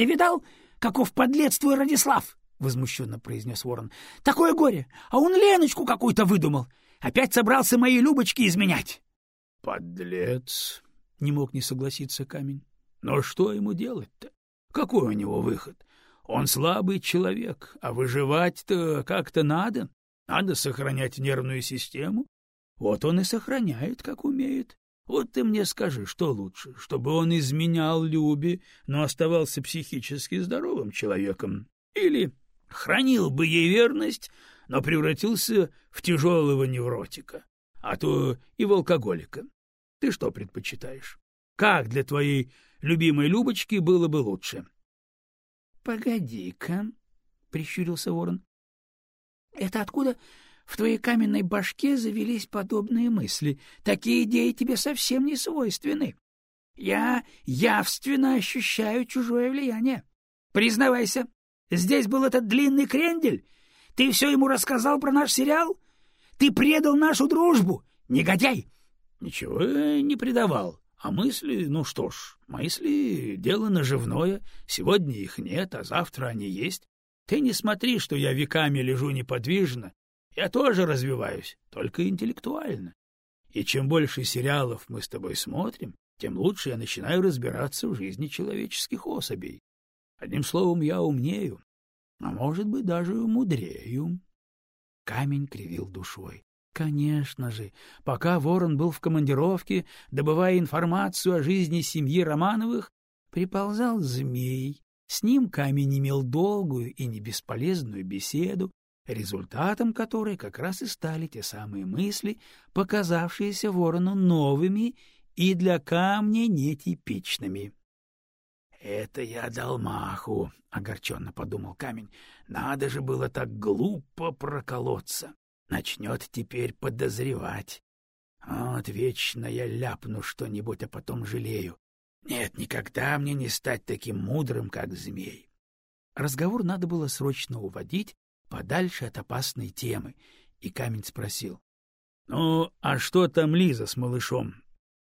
Ты видал, каков подлец твой Радислав? — возмущенно произнес ворон. — Такое горе! А он Леночку какую-то выдумал! Опять собрался мои Любочки изменять! — Подлец! — не мог не согласиться камень. — Но что ему делать-то? Какой у него выход? Он слабый человек, а выживать-то как-то надо. Надо сохранять нервную систему. Вот он и сохраняет, как умеет. Вот ты мне скажи, что лучше, чтобы он изменял Любе, но оставался психически здоровым человеком, или хранил бы ей верность, но превратился в тяжелого невротика, а то и в алкоголика. Ты что предпочитаешь? Как для твоей любимой Любочки было бы лучше? — Погоди-ка, — прищурился ворон. — Это откуда в твоей каменной башке завелись подобные мысли? Такие идеи тебе совсем не свойственны. Я явственно ощущаю чужое влияние. Признавайся, здесь был этот длинный крендель? Ты все ему рассказал про наш сериал? Ты предал нашу дружбу, негодяй! — Ничего не предавал. А мысли, ну что ж, мысли — дело наживное. Сегодня их нет, а завтра они есть. Ты не смотри, что я веками лежу неподвижно. Я тоже развиваюсь, только интеллектуально. И чем больше сериалов мы с тобой смотрим, тем лучше я начинаю разбираться в жизни человеческих особей. Одним словом, я умнею, а может быть, даже мудрею. Камень кривил душой. Конечно же, пока Ворон был в командировке, добывая информацию о жизни семьи Романовых, приползал змей. С ним камень имел долгую и не бесполезную беседу, результатом которой как раз и стали те самые мысли, показавшиеся Ворону новыми и для камня нетипичными. «Это я дал маху», — огорченно подумал камень. «Надо же было так глупо проколоться. Начнет теперь подозревать. Вот вечно я ляпну что-нибудь, а потом жалею. Нет, никогда мне не стать таким мудрым, как змей». Разговор надо было срочно уводить подальше от опасной темы, и камень спросил. — Ну, а что там Лиза с малышом?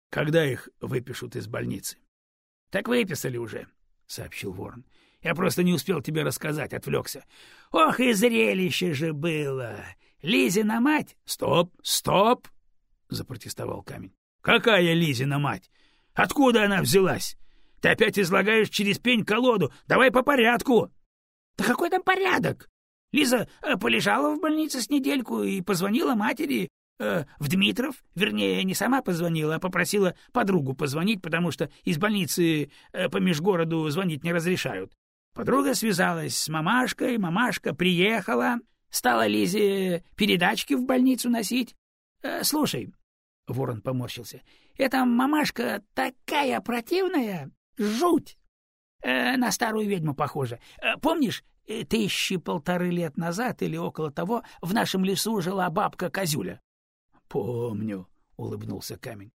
Когда их выпишут из больницы? — Так выписали уже, — сообщил ворон. — Я просто не успел тебе рассказать, отвлекся. Ох, и зрелище же было! Лизина мать... — Стоп, стоп! — запротестовал камень. — Какая Лизина мать? Откуда она взялась? Ты опять излагаешь через пень-колоду. Давай по порядку. — Да какой там порядок? Лиза э, полежала в больнице с недельку и позвонила матери э, в Дмитров, вернее, не сама позвонила, а попросила подругу позвонить, потому что из больницы э, по межгороду звонить не разрешают. Подруга связалась с мамашкой, мамашка приехала, стала Лизе передачки в больницу носить. Э, слушай, — Ворон поморщился, — эта мамашка такая противная, жуть! Э, на старую ведьму похожа. Э, помнишь, тысячи полторы лет назад или около того в нашем лесу жила бабка Козюля? — Помню, — улыбнулся камень.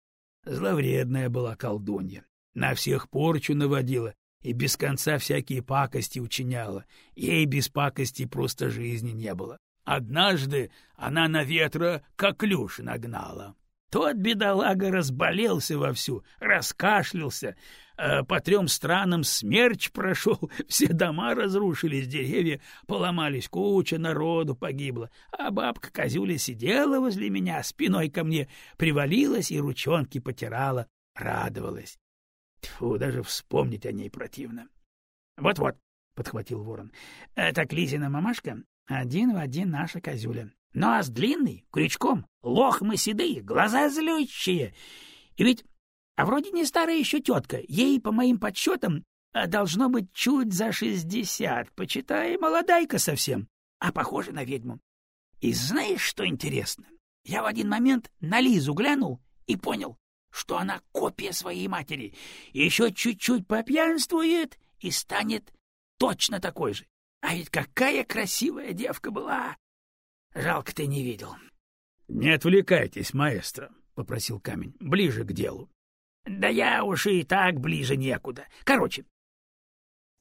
Зловредная была колдунья. На всех порчу наводила и без конца всякие пакости учиняла. Ей без пакости просто жизни не было. Однажды она на ветра коклюш нагнала. Тот бедолага разболелся вовсю, раскашлялся, э, по трем странам смерч прошел, все дома разрушились, деревья поломались, куча народу погибла, а бабка Козюля сидела возле меня, спиной ко мне привалилась и ручонки потирала, радовалась. Тьфу, даже вспомнить о ней противно. Вот — Вот-вот, — подхватил ворон, э, — так Лизина мамашка один в один наша Козюля. Нос длинный, крючком, лохмы седые, глаза злющие. И ведь, а вроде не старая еще тетка, ей, по моим подсчетам, а должно быть чуть за шестьдесят, почитай, молодайка совсем, а похожа на ведьму. И знаешь, что интересно? Я в один момент на Лизу глянул и понял, что она копия своей матери, еще чуть-чуть попьянствует и станет точно такой же. А ведь какая красивая девка была! Жалко, ты не видел. — Не отвлекайтесь, маэстро, — попросил камень. — Ближе к делу. — Да я уж и так ближе некуда. Короче,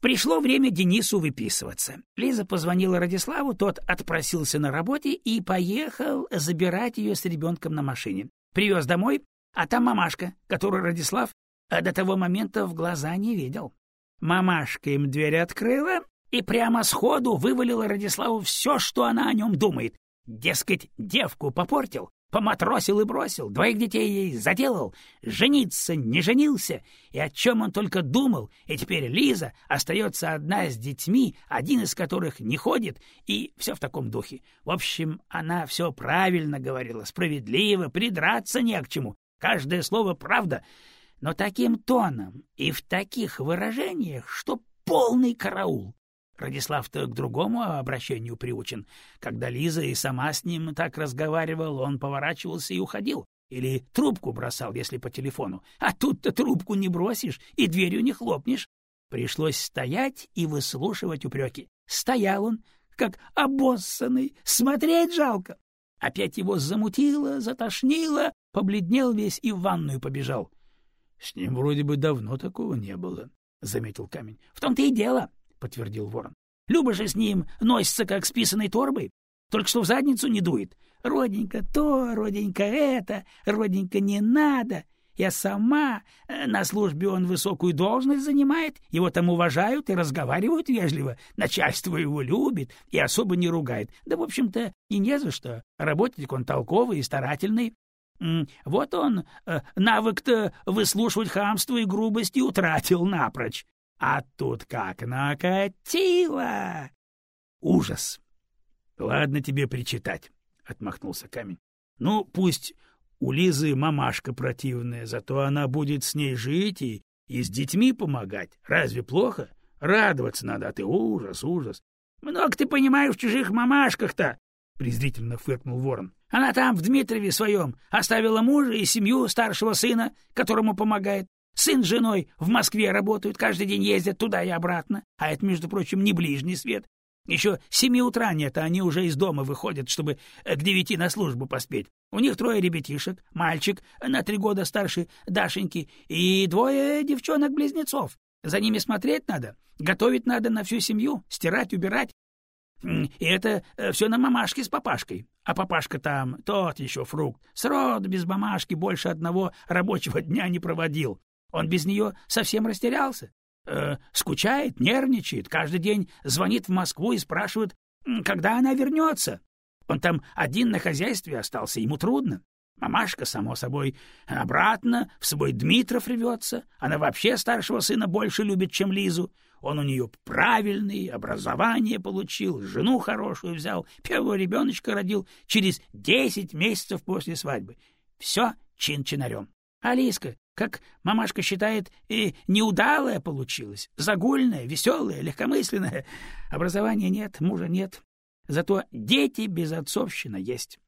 пришло время Денису выписываться. Лиза позвонила Радиславу, тот отпросился на работе и поехал забирать ее с ребенком на машине. Привез домой, а там мамашка, которую Радислав до того момента в глаза не видел. Мамашка им дверь открыла и прямо сходу вывалила Радиславу все, что она о нем думает. Дескать, девку попортил, поматросил и бросил, двоих детей ей заделал, жениться не женился, и о чем он только думал, и теперь Лиза остается одна с детьми, один из которых не ходит, и все в таком духе. В общем, она все правильно говорила, справедливо, придраться не к чему, каждое слово правда, но таким тоном и в таких выражениях, что полный караул. Радислав-то к другому обращению приучен. Когда Лиза и сама с ним так разговаривал, он поворачивался и уходил. Или трубку бросал, если по телефону. А тут-то трубку не бросишь и дверью не хлопнешь. Пришлось стоять и выслушивать упреки. Стоял он, как обоссанный, смотреть жалко. Опять его замутило, затошнило, побледнел весь и в ванную побежал. — С ним вроде бы давно такого не было, — заметил камень. — В том-то и дело. — подтвердил ворон. — Люба же с ним носится, как с писаной торбой, только что в задницу не дует. Роденька то, роденька это, роденька не надо. Я сама, э, на службе он высокую должность занимает, его там уважают и разговаривают вежливо, начальство его любит и особо не ругает. Да, в общем-то, и не за что. Работник он толковый и старательный. Вот он э, навык-то выслушивать хамство и грубости утратил напрочь. А тут как накатило! Ужас! — Ладно тебе причитать, — отмахнулся камень. — Ну, пусть у Лизы мамашка противная, зато она будет с ней жить и, и с детьми помогать. Разве плохо? Радоваться надо, а ты ужас, ужас. — Много ты понимаешь в чужих мамашках-то, — презрительно фыркнул ворон. — Она там, в Дмитрове своем, оставила мужа и семью старшего сына, которому помогает. Сын с женой в Москве работают, каждый день ездят туда и обратно, а это, между прочим, не ближний свет. Еще семи утра нет, а они уже из дома выходят, чтобы э, к девяти на службу поспеть. У них трое ребятишек, мальчик на три года старше Дашеньки и двое девчонок-близнецов. За ними смотреть надо, готовить надо на всю семью, стирать, убирать. И это э, все на мамашке с папашкой. А папашка там тот еще фрукт. Срод без мамашки больше одного рабочего дня не проводил. Он без нее совсем растерялся. Э, скучает, нервничает, каждый день звонит в Москву и спрашивает, когда она вернется. Он там один на хозяйстве остался, ему трудно. Мамашка, само собой, обратно в свой Дмитров рвется. Она вообще старшего сына больше любит, чем Лизу. Он у нее правильный, образование получил, жену хорошую взял, первого ребеночка родил через десять месяцев после свадьбы. Все чин-чинарем. Алиска, как мамашка считает, и неудалая получилась, загульная, веселая, легкомысленная. Образования нет, мужа нет. Зато дети без отцовщина есть.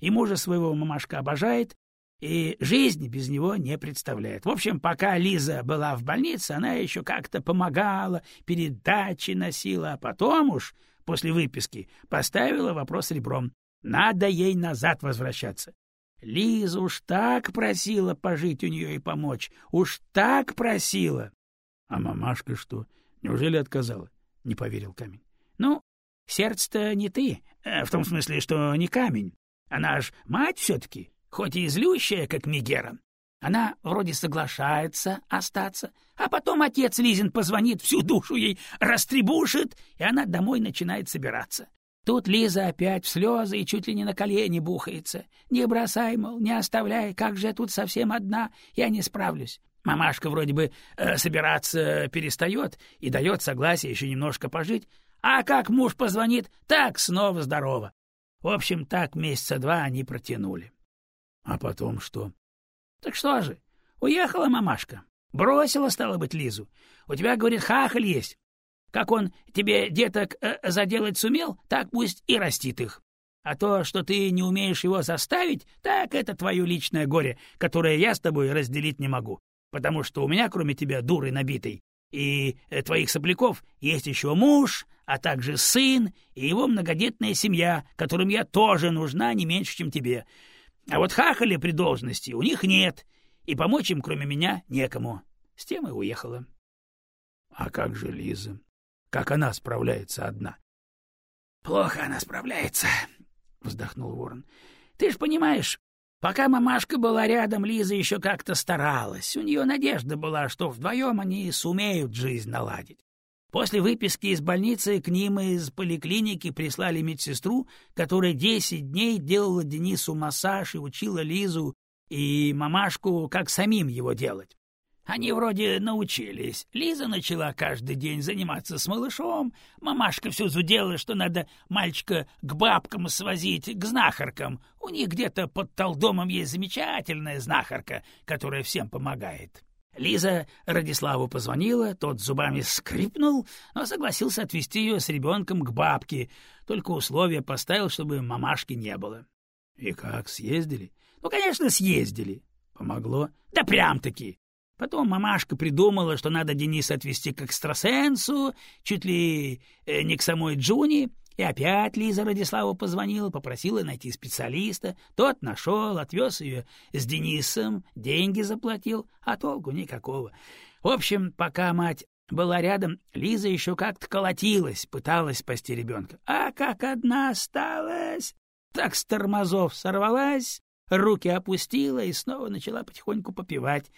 И мужа своего мамашка обожает, и жизни без него не представляет. В общем, пока Лиза была в больнице, она еще как-то помогала, передачи носила, а потом уж, после выписки, поставила вопрос ребром. Надо ей назад возвращаться. Лиза уж так просила пожить у нее и помочь, уж так просила. — А мамашка что, неужели отказала? — не поверил камень. — Ну, сердце-то не ты, э, в том смысле, что не камень. Она ж мать все-таки, хоть и злющая, как Мегера. Она вроде соглашается остаться, а потом отец Лизин позвонит, всю душу ей растребушит, и она домой начинает собираться. Тут Лиза опять в слезы и чуть ли не на колени бухается. Не бросай, мол, не оставляй, как же я тут совсем одна, я не справлюсь. Мамашка вроде бы э, собираться перестает и дает согласие еще немножко пожить, а как муж позвонит, так снова здорово. В общем, так месяца два они протянули. А потом что? Так что же, уехала мамашка. Бросила, стало быть, Лизу. У тебя, говорит, хахаль есть. Как он тебе деток э, заделать сумел, так пусть и растит их. А то, что ты не умеешь его заставить, так это твое личное горе, которое я с тобой разделить не могу. Потому что у меня, кроме тебя, дуры набитой, и э, твоих сопляков, есть еще муж, а также сын и его многодетная семья, которым я тоже нужна не меньше, чем тебе. А вот хахали при должности у них нет, и помочь им, кроме меня, некому. С тем и уехала. — А как же Лиза? Как она справляется одна? — Плохо она справляется, — вздохнул ворон. — Ты ж понимаешь, Пока мамашка была рядом, Лиза еще как-то старалась. У нее надежда была, что вдвоем они сумеют жизнь наладить. После выписки из больницы к ним из поликлиники прислали медсестру, которая десять дней делала Денису массаж и учила Лизу и мамашку, как самим его делать. Они вроде научились. Лиза начала каждый день заниматься с малышом. Мамашка все зудела, что надо мальчика к бабкам свозить, к знахаркам. У них где-то под толдомом есть замечательная знахарка, которая всем помогает. Лиза Радиславу позвонила, тот зубами скрипнул, но согласился отвезти ее с ребенком к бабке, только условия поставил, чтобы мамашки не было. — И как, съездили? — Ну, конечно, съездили. — Помогло? — Да прям-таки. Потом мамашка придумала, что надо Дениса отвезти к экстрасенсу, чуть ли э, не к самой Джуни, и опять Лиза Радиславу позвонила, попросила найти специалиста. Тот нашел, отвез ее с Денисом, деньги заплатил, а толку никакого. В общем, пока мать была рядом, Лиза еще как-то колотилась, пыталась спасти ребенка. А как одна осталась, так с тормозов сорвалась, руки опустила и снова начала потихоньку попивать.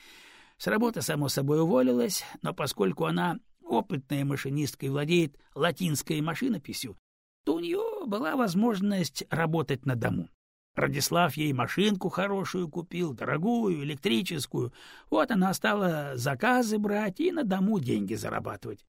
С работы, само собой, уволилась, но поскольку она опытная машинистка и владеет латинской машинописью, то у нее была возможность работать на дому. Радислав ей машинку хорошую купил, дорогую, электрическую. Вот она стала заказы брать и на дому деньги зарабатывать.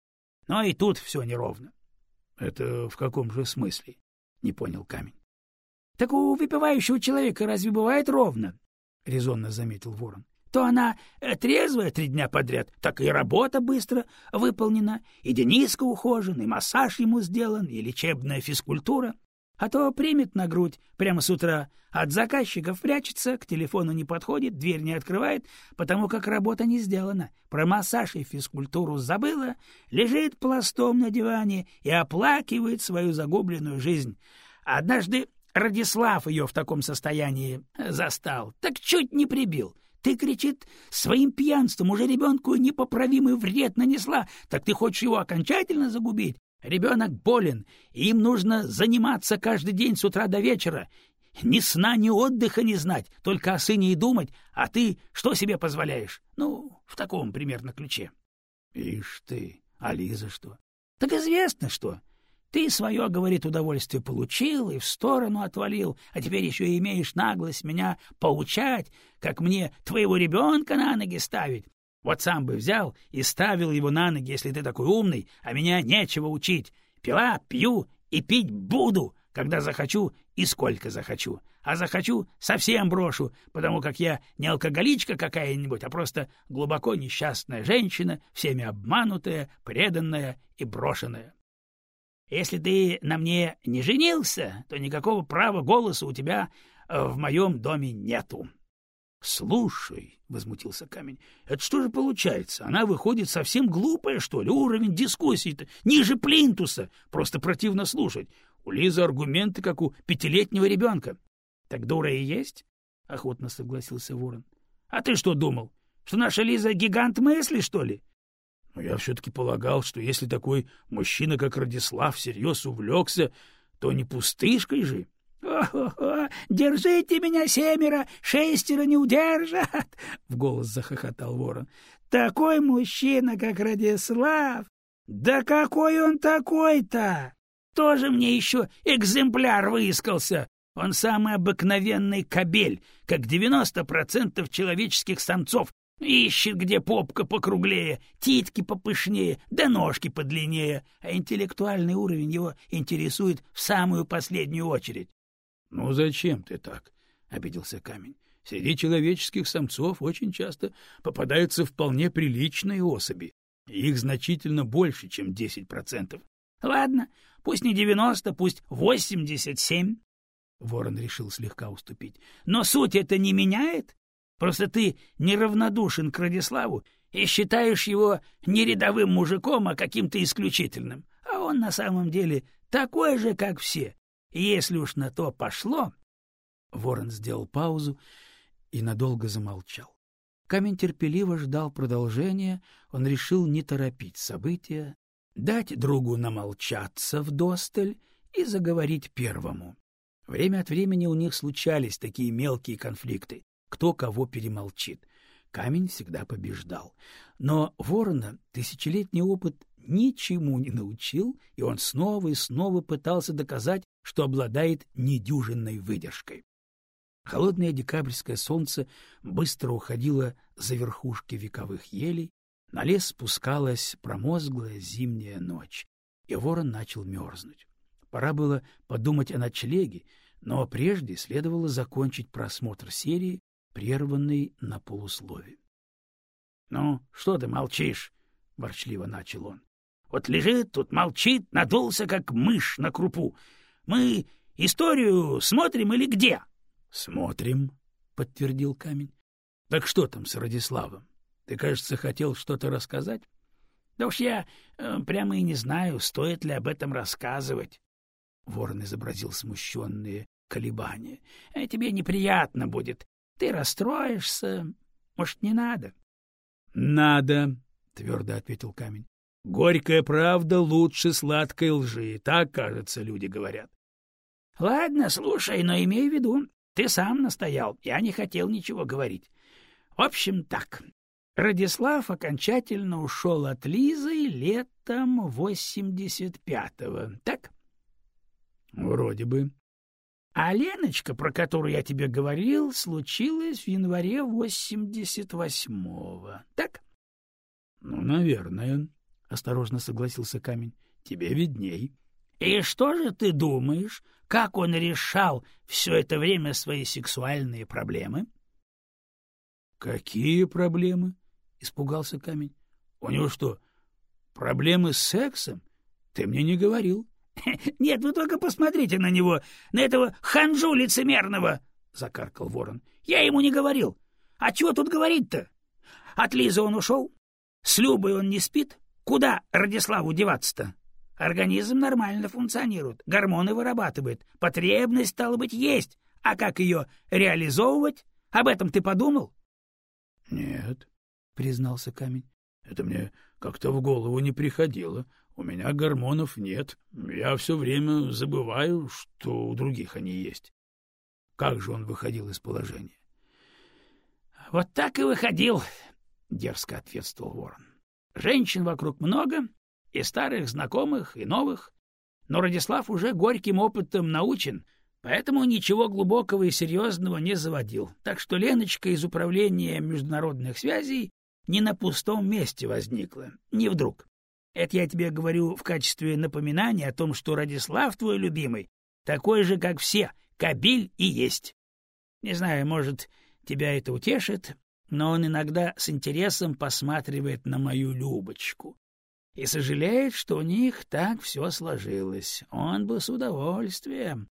Но и тут все неровно. — Это в каком же смысле? — не понял камень. — Так у выпивающего человека разве бывает ровно? — резонно заметил ворон то она э, трезвая три дня подряд, так и работа быстро выполнена, и Дениска ухожен, и массаж ему сделан, и лечебная физкультура. А то примет на грудь прямо с утра, от заказчиков прячется, к телефону не подходит, дверь не открывает, потому как работа не сделана. Про массаж и физкультуру забыла, лежит пластом на диване и оплакивает свою загубленную жизнь. Однажды Радислав ее в таком состоянии застал, так чуть не прибил — ты, кричит, своим пьянством уже ребенку непоправимый вред нанесла, так ты хочешь его окончательно загубить? Ребенок болен, и им нужно заниматься каждый день с утра до вечера. Ни сна, ни отдыха не знать, только о сыне и думать, а ты что себе позволяешь? Ну, в таком примерно ключе. — Ишь ты, а Лиза что? — Так известно что. Ты свое, говорит, удовольствие получил и в сторону отвалил, а теперь еще и имеешь наглость меня поучать, как мне твоего ребенка на ноги ставить. Вот сам бы взял и ставил его на ноги, если ты такой умный, а меня нечего учить. Пила, пью и пить буду, когда захочу и сколько захочу. А захочу — совсем брошу, потому как я не алкоголичка какая-нибудь, а просто глубоко несчастная женщина, всеми обманутая, преданная и брошенная. Если ты на мне не женился, то никакого права голоса у тебя э, в моем доме нету. — Слушай, — возмутился камень, — это что же получается? Она выходит совсем глупая, что ли? Уровень дискуссии-то ниже плинтуса. Просто противно слушать. У Лизы аргументы, как у пятилетнего ребенка. — Так дура и есть? — охотно согласился Ворон. — А ты что думал? Что наша Лиза гигант мысли, что ли? Но я все-таки полагал, что если такой мужчина, как Радислав, всерьез увлекся, то не пустышкой же. «О-хо-хо! Держите меня, семеро! Шестеро не удержат!» — в голос захохотал ворон. «Такой мужчина, как Радислав! Да какой он такой-то! Тоже мне еще экземпляр выискался! Он самый обыкновенный кобель, как девяносто процентов человеческих самцов, Ищет, где попка покруглее, титки попышнее, да ножки подлиннее, а интеллектуальный уровень его интересует в самую последнюю очередь. — Ну зачем ты так? — обиделся камень. — Среди человеческих самцов очень часто попадаются вполне приличные особи. Их значительно больше, чем десять процентов. — Ладно, пусть не девяносто, пусть восемьдесят семь. Ворон решил слегка уступить. — Но суть это не меняет. Просто ты неравнодушен к Радиславу и считаешь его не рядовым мужиком, а каким-то исключительным. А он на самом деле такой же, как все. Если уж на то пошло... Ворон сделал паузу и надолго замолчал. Камень терпеливо ждал продолжения, он решил не торопить события, дать другу намолчаться в досталь и заговорить первому. Время от времени у них случались такие мелкие конфликты, кто кого перемолчит. Камень всегда побеждал. Но ворона тысячелетний опыт ничему не научил, и он снова и снова пытался доказать, что обладает недюжинной выдержкой. Холодное декабрьское солнце быстро уходило за верхушки вековых елей, на лес спускалась промозглая зимняя ночь, и ворон начал мерзнуть. Пора было подумать о ночлеге, но прежде следовало закончить просмотр серии, прерванной на полуслове. — Ну, что ты молчишь? — ворчливо начал он. — Вот лежит тут, молчит, надулся, как мышь на крупу. Мы историю смотрим или где? — Смотрим, — подтвердил камень. — Так что там с Радиславом? Ты, кажется, хотел что-то рассказать? — Да уж я э, прямо и не знаю, стоит ли об этом рассказывать. Ворон изобразил смущенные колебания. «Э, — Тебе неприятно будет. Ты расстроишься. Может, не надо? — Надо, — твердо ответил камень. — Горькая правда лучше сладкой лжи. Так, кажется, люди говорят. — Ладно, слушай, но имей в виду, ты сам настоял, я не хотел ничего говорить. В общем, так. Радислав окончательно ушел от Лизы летом восемьдесят пятого, так? — Вроде бы. А Леночка, про которую я тебе говорил, случилась в январе восемьдесят восьмого, так? — Ну, наверное, — осторожно согласился камень. — Тебе видней. — И что же ты думаешь, как он решал все это время свои сексуальные проблемы? — Какие проблемы? — испугался камень. — У него что, проблемы с сексом? Ты мне не говорил. — Нет, вы только посмотрите на него, на этого ханжу лицемерного! — закаркал ворон. — Я ему не говорил. А чего тут говорить-то? От Лизы он ушел? С Любой он не спит? Куда Радиславу деваться-то? Организм нормально функционирует, гормоны вырабатывает, потребность, стало быть, есть. А как ее реализовывать? Об этом ты подумал? — Нет, — признался камень. — Это мне как-то в голову не приходило. У меня гормонов нет. Я все время забываю, что у других они есть. Как же он выходил из положения? — Вот так и выходил, — дерзко ответствовал ворон. — Женщин вокруг много, и старых знакомых, и новых. Но Радислав уже горьким опытом научен, поэтому ничего глубокого и серьезного не заводил. Так что Леночка из управления международных связей не на пустом месте возникла, не вдруг. Это я тебе говорю в качестве напоминания о том, что Радислав твой любимый, такой же, как все, кабель и есть. Не знаю, может, тебя это утешит, но он иногда с интересом посматривает на мою Любочку и сожалеет, что у них так все сложилось. Он бы с удовольствием.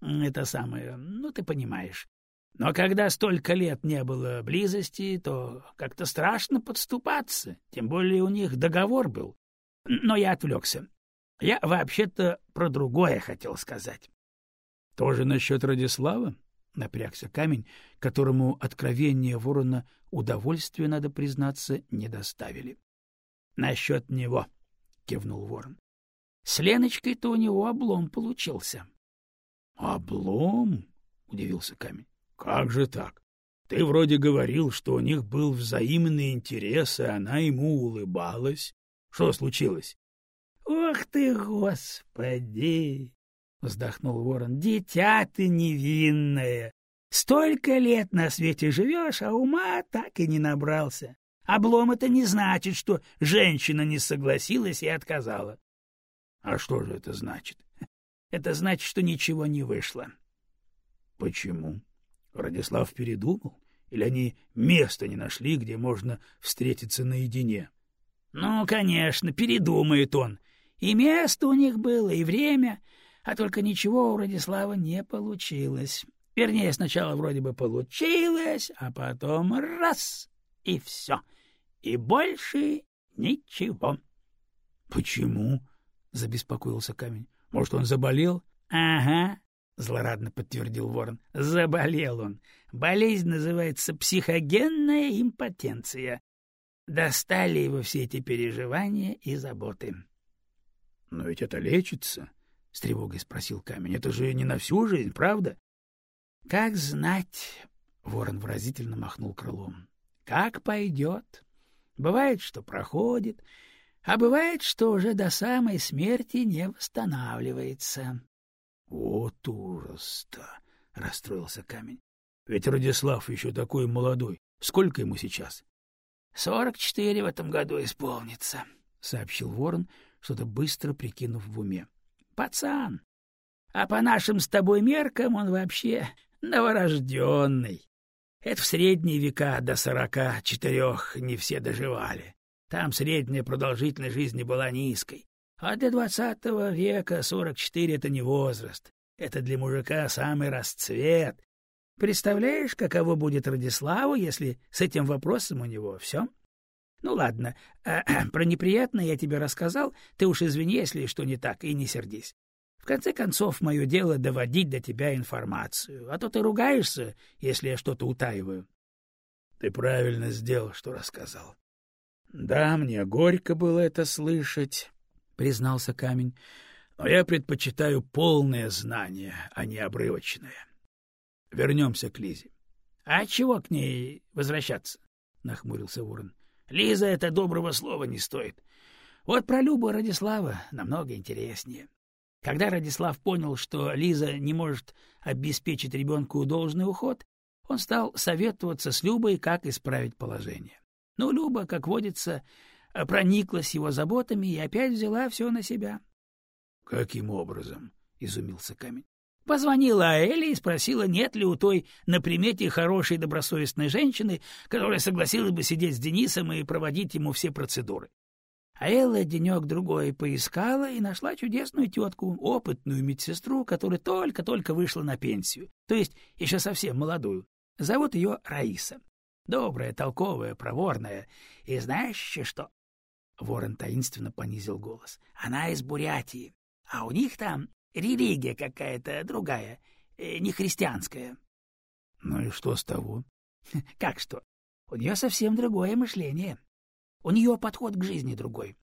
Это самое, ну, ты понимаешь. Но когда столько лет не было близости, то как-то страшно подступаться, тем более у них договор был. Но я отвлекся. Я вообще-то про другое хотел сказать. — Тоже насчет Радислава? — напрягся камень, которому откровение ворона удовольствия, надо признаться, не доставили. — Насчет него, — кивнул ворон. — С Леночкой-то у него облом получился. — Облом? — удивился камень. — Как же так? Ты вроде говорил, что у них был взаимный интерес, и она ему улыбалась. Что случилось? — Ох ты, господи! — вздохнул ворон. — Дитя ты невинное! Столько лет на свете живешь, а ума так и не набрался. Облом это не значит, что женщина не согласилась и отказала. — А что же это значит? — Это значит, что ничего не вышло. — Почему? Радислав передумал? Или они места не нашли, где можно встретиться наедине? — ну, конечно, передумает он. И место у них было, и время, а только ничего у Радислава не получилось. Вернее, сначала вроде бы получилось, а потом раз — и все. И больше ничего. — Почему? — забеспокоился камень. — Может, он заболел? — Ага, — злорадно подтвердил ворон. — Заболел он. Болезнь называется психогенная импотенция. Достали его все эти переживания и заботы. — Но ведь это лечится, — с тревогой спросил камень. — Это же не на всю жизнь, правда? — Как знать, — ворон выразительно махнул крылом. — Как пойдет. Бывает, что проходит, а бывает, что уже до самой смерти не восстанавливается. — Вот ужас-то! — расстроился камень. — Ведь Радислав еще такой молодой. Сколько ему сейчас? — Сорок четыре в этом году исполнится, — сообщил ворон, что-то быстро прикинув в уме. — Пацан! А по нашим с тобой меркам он вообще новорожденный. Это в средние века до сорока четырех не все доживали. Там средняя продолжительность жизни была низкой. А для двадцатого века сорок четыре — это не возраст. Это для мужика самый расцвет. Представляешь, каково будет Радиславу, если с этим вопросом у него все? Ну ладно, а, про неприятное я тебе рассказал, ты уж извини, если что не так, и не сердись. В конце концов, мое дело доводить до тебя информацию, а то ты ругаешься, если я что-то утаиваю. — Ты правильно сделал, что рассказал. — Да, мне горько было это слышать, — признался камень, — но я предпочитаю полное знание, а не обрывочное. Вернемся к Лизе. — А чего к ней возвращаться? — нахмурился Ворон. — Лиза это доброго слова не стоит. Вот про Любу Радислава намного интереснее. Когда Радислав понял, что Лиза не может обеспечить ребенку должный уход, он стал советоваться с Любой, как исправить положение. Но Люба, как водится, прониклась его заботами и опять взяла все на себя. — Каким образом? — изумился камень. Позвонила Аэля и спросила, нет ли у той на примете хорошей добросовестной женщины, которая согласилась бы сидеть с Денисом и проводить ему все процедуры. А Элла денек-другой поискала и нашла чудесную тетку, опытную медсестру, которая только-только вышла на пенсию, то есть еще совсем молодую. Зовут ее Раиса. Добрая, толковая, проворная. И знаешь еще что? Ворон таинственно понизил голос. Она из Бурятии, а у них там религия какая-то другая, э, не христианская. — Ну и что с того? — Как что? У нее совсем другое мышление. У нее подход к жизни другой.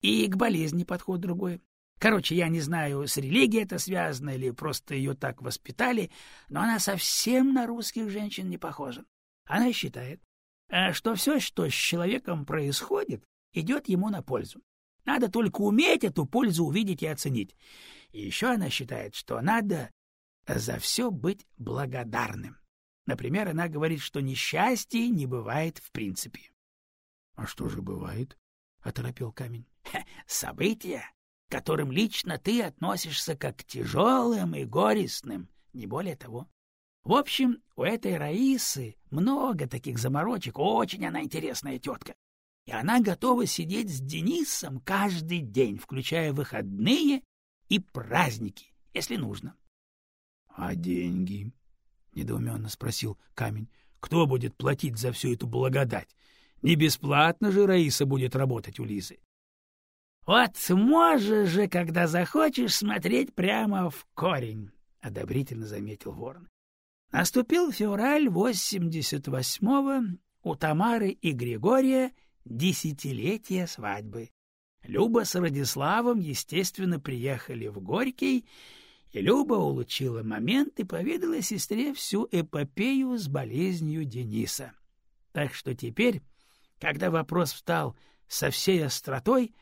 И к болезни подход другой. Короче, я не знаю, с религией это связано или просто ее так воспитали, но она совсем на русских женщин не похожа. Она считает, э, что все, что с человеком происходит, идет ему на пользу. Надо только уметь эту пользу увидеть и оценить. И еще она считает, что надо за все быть благодарным. Например, она говорит, что несчастье не бывает в принципе. — А что же бывает? — оторопел камень. — События, к которым лично ты относишься как к тяжелым и горестным, не более того. В общем, у этой Раисы много таких заморочек, очень она интересная тетка. И она готова сидеть с Денисом каждый день, включая выходные и праздники, если нужно. — А деньги? — недоуменно спросил камень. — Кто будет платить за всю эту благодать? Не бесплатно же Раиса будет работать у Лизы. — Вот можешь же, когда захочешь, смотреть прямо в корень, — одобрительно заметил ворон. Наступил февраль восемьдесят восьмого, у Тамары и Григория десятилетие свадьбы. Люба с Радиславом, естественно, приехали в Горький, и Люба улучила момент и поведала сестре всю эпопею с болезнью Дениса. Так что теперь, когда вопрос встал со всей остротой,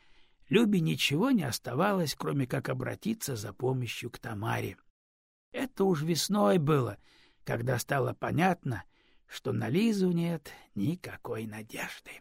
Любе ничего не оставалось, кроме как обратиться за помощью к Тамаре. Это уж весной было, когда стало понятно, что на Лизу нет никакой надежды.